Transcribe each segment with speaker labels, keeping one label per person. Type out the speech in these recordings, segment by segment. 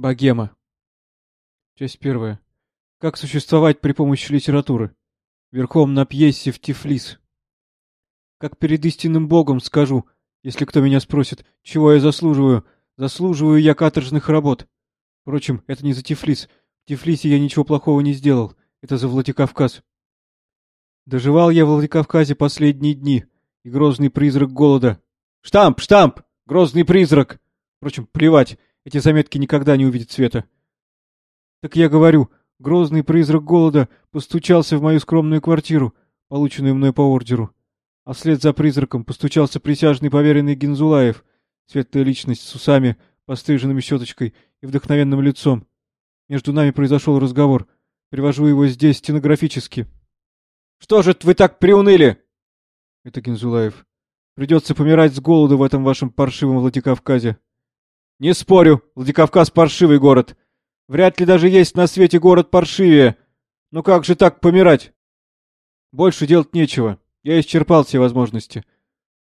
Speaker 1: Богема. Часть первая. Как существовать при помощи литературы? Верхом на пьесе в Тифлис. Как перед истинным Богом скажу, если кто меня спросит, чего я заслуживаю, заслуживаю я каторжных работ. Впрочем, это не за Тифлис. В Тифлисе я ничего плохого не сделал. Это за Владикавказ. Доживал я в Владикавказе последние дни, и грозный призрак голода. Штамп, штамп! Грозный призрак! Впрочем, плевать, эти заметки никогда не увидят света. Так я говорю, грозный призрак голода постучался в мою скромную квартиру, полученную мной по ордеру. А вслед за призраком постучался присяжный поверенный Гензулаев, светлая личность с усами, постриженными щеточкой и вдохновенным лицом. Между нами произошел разговор. Привожу его здесь стенографически. — Что же вы так приуныли? — Это Гензулаев. — Придется помирать с голоду в этом вашем паршивом Владикавказе. Не спорю, Владикавказ паршивый город. Вряд ли даже есть на свете город паршивее. Но как же так помирать? Больше делать нечего. Я исчерпал все возможности.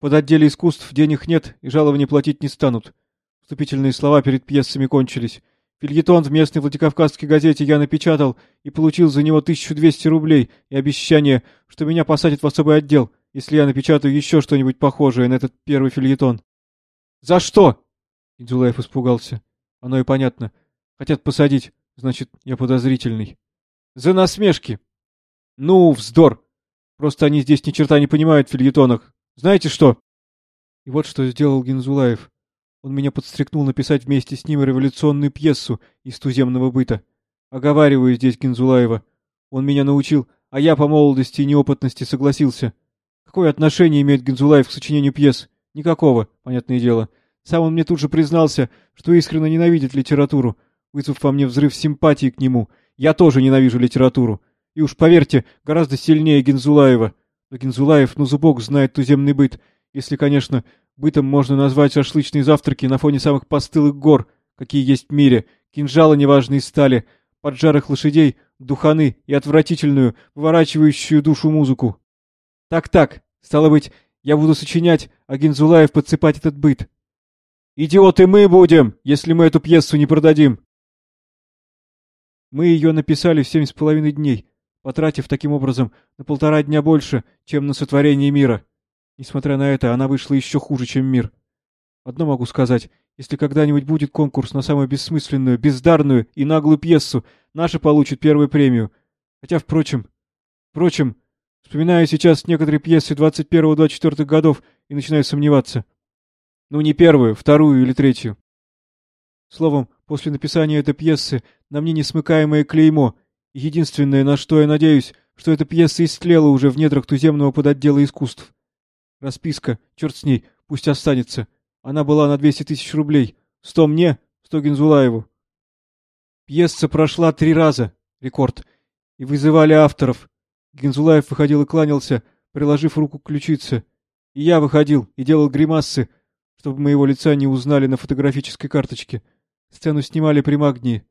Speaker 1: Под отделе искусств денег нет и жалований платить не станут. Вступительные слова перед пьесами кончились. Фильетон в местной Владикавказской газете я напечатал и получил за него 1200 рублей и обещание, что меня посадят в особый отдел, если я напечатаю еще что-нибудь похожее на этот первый фильетон. «За что?» Идзулаев испугался. Оно и понятно. Хотят посадить, значит, я подозрительный. За насмешки. Ну, вздор. Просто они здесь ни черта не понимают в фильетонах. Знаете что? И вот что сделал Гензулаев. Он меня подстрекнул написать вместе с ним революционную пьесу из туземного быта. Оговариваю здесь Гензулаева. Он меня научил, а я по молодости и неопытности согласился. Какое отношение имеет Гензулаев к сочинению пьес? Никакого, понятное дело. Сам он мне тут же признался, что искренне ненавидит литературу, вызвав во мне взрыв симпатии к нему. Я тоже ненавижу литературу. И уж поверьте, гораздо сильнее Гензулаева. Но Гензулаев, ну зубок, знает туземный быт. Если, конечно, бытом можно назвать шашлычные завтраки на фоне самых постылых гор, какие есть в мире, кинжалы неважные стали, поджарых лошадей, духаны и отвратительную, выворачивающую душу музыку. Так-так, стало быть, я буду сочинять, а Гензулаев подсыпать этот быт. Идиоты мы будем, если мы эту пьесу не продадим. Мы ее написали в семь с половиной дней, потратив таким образом на полтора дня больше, чем на сотворение мира. Несмотря на это, она вышла еще хуже, чем мир. Одно могу сказать, если когда-нибудь будет конкурс на самую бессмысленную, бездарную и наглую пьесу, наша получит первую премию. Хотя, впрочем... Впрочем, вспоминаю сейчас некоторые пьесы 21-24 годов и начинаю сомневаться. Ну, не первую, вторую или третью. Словом, после написания этой пьесы на мне несмыкаемое клеймо. Единственное, на что я надеюсь, что эта пьеса истлела уже в недрах туземного подотдела искусств. Расписка, черт с ней, пусть останется. Она была на 200 тысяч рублей. Сто мне, сто Гензулаеву. Пьеса прошла три раза, рекорд, и вызывали авторов. Гензулаев выходил и кланялся, приложив руку к ключице. И я выходил и делал гримасы, чтобы моего лица не узнали на фотографической карточке. Сцену снимали при Магнии.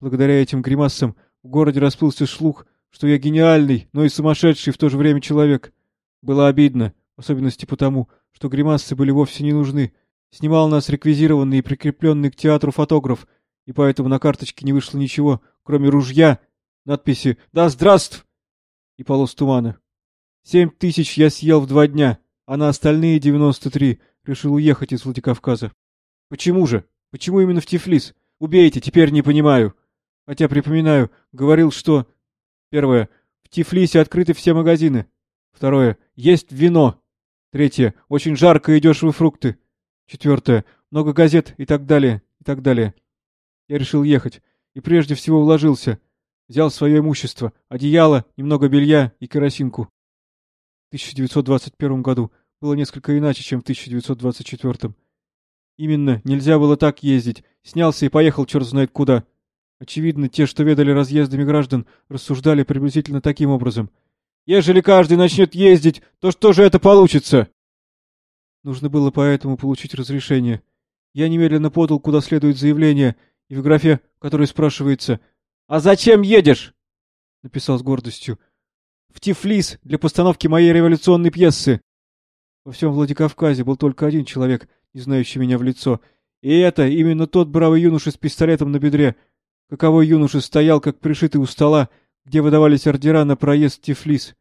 Speaker 1: Благодаря этим гримасам в городе расплылся слух, что я гениальный, но и сумасшедший в то же время человек. Было обидно, в особенности потому, что гримасы были вовсе не нужны. Снимал нас реквизированный и прикрепленный к театру фотограф, и поэтому на карточке не вышло ничего, кроме ружья, надписи «Да здравств!» и полос тумана. Семь тысяч я съел в два дня, а на остальные девяносто три решил уехать из Владикавказа. Почему же? Почему именно в Тифлис? Убейте, теперь не понимаю. Хотя, припоминаю, говорил, что... Первое. В Тифлисе открыты все магазины. Второе. Есть вино. Третье. Очень жарко и дешевые фрукты. Четвертое. Много газет и так далее, и так далее. Я решил ехать. И прежде всего уложился. Взял свое имущество. Одеяло, немного белья и керосинку. В 1921 году было несколько иначе, чем в 1924 Именно, нельзя было так ездить. Снялся и поехал черт знает куда. Очевидно, те, что ведали разъездами граждан, рассуждали приблизительно таким образом. «Ежели каждый начнет ездить, то что же это получится?» Нужно было поэтому получить разрешение. Я немедленно подал куда следует заявление, и в графе, в которой спрашивается «А зачем едешь?» написал с гордостью «В Тифлис для постановки моей революционной пьесы». Во всем Владикавказе был только один человек, не знающий меня в лицо, И это именно тот бравый юноша с пистолетом на бедре. Каковой юноша стоял, как пришитый у стола, где выдавались ордера на проезд в Тифлис.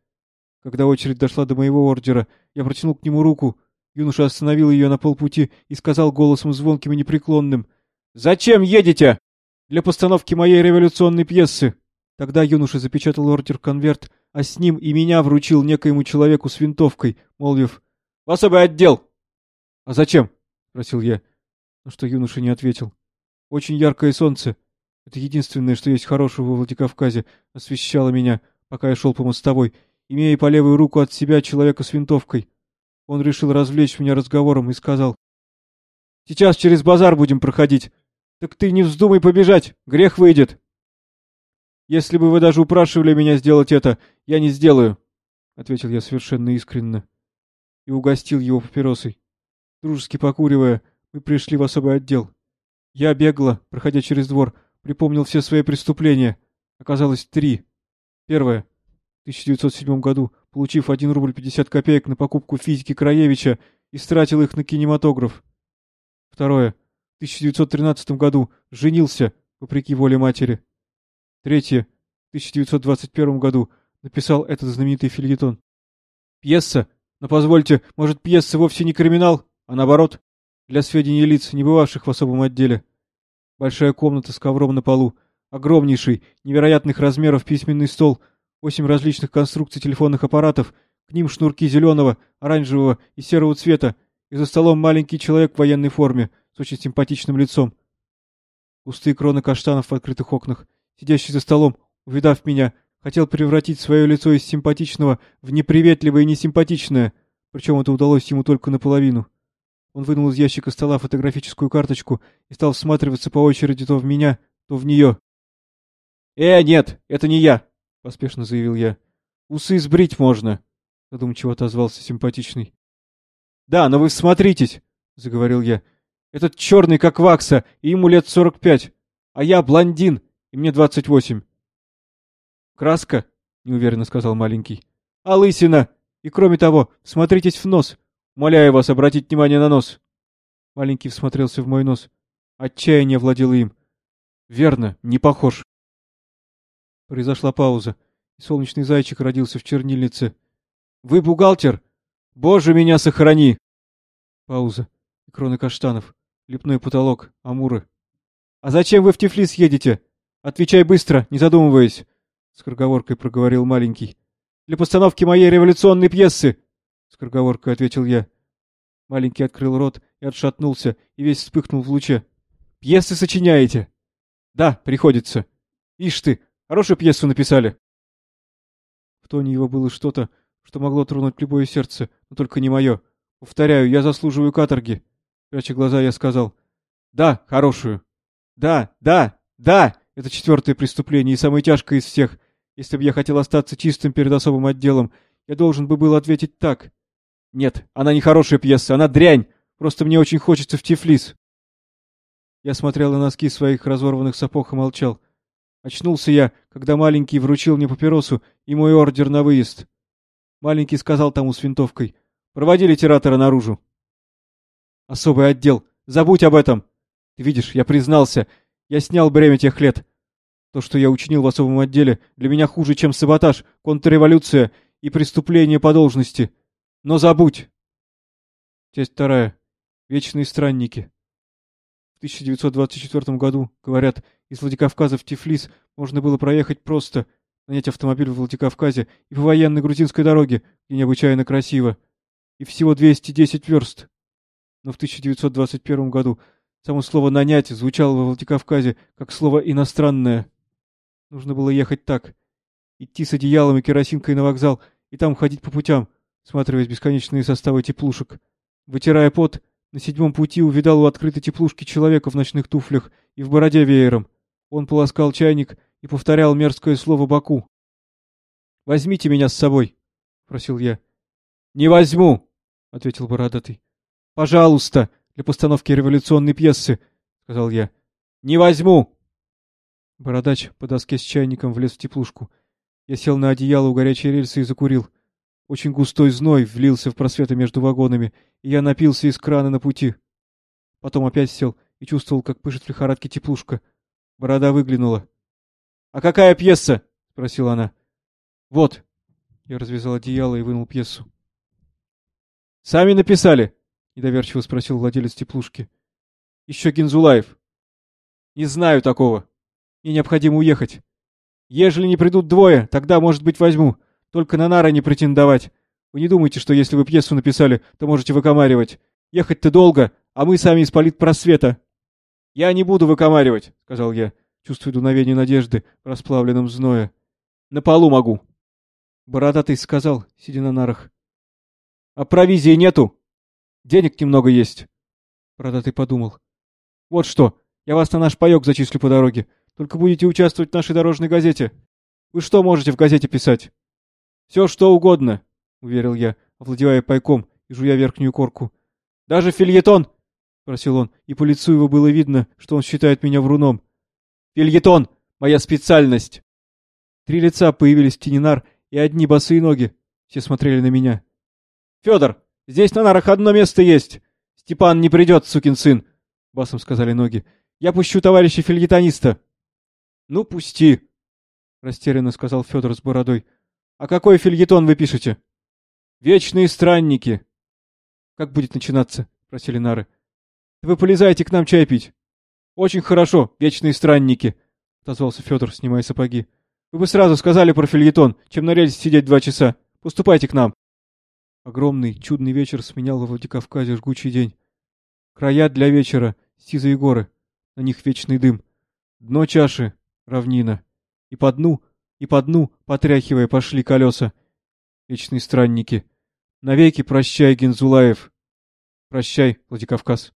Speaker 1: Когда очередь дошла до моего ордера, я протянул к нему руку. Юноша остановил ее на полпути и сказал голосом звонким и непреклонным. «Зачем едете?» «Для постановки моей революционной пьесы». Тогда юноша запечатал ордер-конверт, а с ним и меня вручил некоему человеку с винтовкой, молвив «В особый отдел!» «А зачем?» — спросил я. Но что юноша не ответил. «Очень яркое солнце. Это единственное, что есть хорошего во Владикавказе, освещало меня, пока я шел по мостовой, имея по левую руку от себя человека с винтовкой. Он решил развлечь меня разговором и сказал. «Сейчас через базар будем проходить. Так ты не вздумай побежать, грех выйдет». «Если бы вы даже упрашивали меня сделать это, я не сделаю», — ответил я совершенно искренне. И угостил его папиросой. Дружески покуривая, мы пришли в особый отдел. Я бегло, проходя через двор, припомнил все свои преступления. Оказалось, три. Первое. В 1907 году, получив 1 рубль 50 копеек на покупку физики Краевича, истратил их на кинематограф. Второе. В 1913 году женился, вопреки воле матери. Третье. В 1921 году написал этот знаменитый фильетон. Пьеса? Но позвольте, может, пьеса вовсе не криминал, а наоборот, для сведения лиц, не бывавших в особом отделе. Большая комната с ковром на полу, огромнейший, невероятных размеров письменный стол, восемь различных конструкций телефонных аппаратов, к ним шнурки зеленого, оранжевого и серого цвета, и за столом маленький человек в военной форме с очень симпатичным лицом. Густые кроны каштанов в открытых окнах, сидящий за столом, увидав меня, хотел превратить свое лицо из симпатичного в неприветливое и несимпатичное, причем это удалось ему только наполовину. Он вынул из ящика стола фотографическую карточку и стал всматриваться по очереди то в меня, то в нее. «Э, нет, это не я!» — поспешно заявил я. «Усы сбрить можно!» — задумчиво отозвался симпатичный. «Да, но вы всмотритесь!» — заговорил я. «Этот черный как вакса, и ему лет сорок пять, а я блондин, и мне двадцать восемь». «Краска?» — неуверенно сказал маленький. «А лысина! И кроме того, смотритесь в нос, Умоляю вас обратить внимание на нос. Маленький всмотрелся в мой нос. Отчаяние владело им. Верно, не похож. Произошла пауза, солнечный зайчик родился в чернильнице. Вы бухгалтер? Боже, меня сохрани! Пауза. Кроны каштанов. Лепной потолок. Амуры. А зачем вы в Тифлис едете? Отвечай быстро, не задумываясь. С корговоркой проговорил маленький. Для постановки моей революционной пьесы. — скороговоркой ответил я. Маленький открыл рот и отшатнулся, и весь вспыхнул в луче. — Пьесы сочиняете? — Да, приходится. — Ишь ты, хорошую пьесу написали. В тоне его было что-то, что могло тронуть любое сердце, но только не мое. Повторяю, я заслуживаю каторги. Пряча глаза, я сказал. — Да, хорошую. — Да, да, да! Это четвертое преступление и самое тяжкое из всех. Если бы я хотел остаться чистым перед особым отделом, я должен бы был ответить так. Нет, она не хорошая пьеса, она дрянь. Просто мне очень хочется в Тифлис. Я смотрел на носки своих разорванных сапог и молчал. Очнулся я, когда маленький вручил мне папиросу и мой ордер на выезд. Маленький сказал тому с винтовкой. «Проводи литератора наружу». «Особый отдел. Забудь об этом. Ты видишь, я признался. Я снял бремя тех лет. То, что я учинил в особом отделе, для меня хуже, чем саботаж, контрреволюция и преступление по должности. Но забудь. Часть вторая. Вечные странники. В 1924 году, говорят, из Владикавказа в Тифлис можно было проехать просто, нанять автомобиль в Владикавказе и по военной грузинской дороге, где необычайно красиво, и всего 210 верст. Но в 1921 году само слово «нанять» звучало во Владикавказе как слово «иностранное». Нужно было ехать так. Идти с одеялом и керосинкой на вокзал и там ходить по путям, всматриваясь бесконечные составы теплушек. Вытирая пот, на седьмом пути увидал у открытой теплушки человека в ночных туфлях и в бороде веером. Он полоскал чайник и повторял мерзкое слово Баку. «Возьмите меня с собой», — просил я. «Не возьму», — ответил бородатый. «Пожалуйста, для постановки революционной пьесы», — сказал я. «Не возьму!» Бородач по доске с чайником влез в теплушку. Я сел на одеяло у горячей рельсы и закурил. Очень густой зной влился в просветы между вагонами, и я напился из крана на пути. Потом опять сел и чувствовал, как пышет в лихорадке теплушка. Борода выглянула. — А какая пьеса? — спросила она. — Вот. Я развязал одеяло и вынул пьесу. — Сами написали? — недоверчиво спросил владелец теплушки. — Еще Гензулаев. — Не знаю такого. Мне необходимо уехать. Ежели не придут двое, тогда, может быть, возьму. Только на нары не претендовать. Вы не думайте, что если вы пьесу написали, то можете выкомаривать. Ехать-то долго, а мы сами из политпросвета. — Я не буду выкомаривать, — сказал я, чувствуя дуновение надежды в расплавленном зное. — На полу могу. Бородатый сказал, сидя на нарах. — А провизии нету? Денег немного есть. Бородатый подумал. — Вот что, я вас на наш паёк зачислю по дороге. Только будете участвовать в нашей дорожной газете. Вы что можете в газете писать? — Все, что угодно, — уверил я, овладевая пайком и жуя верхнюю корку. — Даже фильетон! — спросил он, и по лицу его было видно, что он считает меня вруном. — Фильетон! Моя специальность! Три лица появились в тени нар, и одни босые ноги. Все смотрели на меня. — Федор, здесь на нарах одно место есть! Степан не придет, сукин сын! — басом сказали ноги. — Я пущу товарища фильетониста. — Ну, пусти! — растерянно сказал Федор с бородой. — А какой фильетон вы пишете? — Вечные странники. — Как будет начинаться? — просили нары. — Вы полезайте к нам чай пить. — Очень хорошо, вечные странники, — отозвался Федор, снимая сапоги. Вы бы сразу сказали про фильетон, чем на рельсе сидеть два часа. Поступайте к нам. Огромный, чудный вечер сменял во Владикавказе жгучий день. Края для вечера — сизые горы, на них вечный дым. Дно чаши — равнина. И по дну, и по дну, потряхивая, пошли колеса. Вечные странники. Навеки прощай, Гензулаев. Прощай, Владикавказ.